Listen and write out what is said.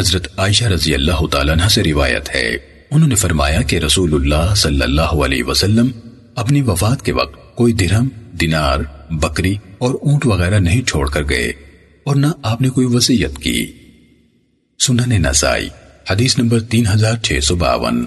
حضرت عائشہ رضی اللہ تعالیٰ عنہ سے روایت ہے۔ انہوں نے فرمایا کہ رسول اللہ صلی اللہ علیہ وسلم اپنی وفات کے وقت کوئی درہم، دینار، بکری اور اونٹ وغیرہ نہیں چھوڑ کر گئے اور نہ آپ نے کوئی وسیعت کی۔ سنن نسائی، حدیث نمبر تین ہزار چھ سو باون۔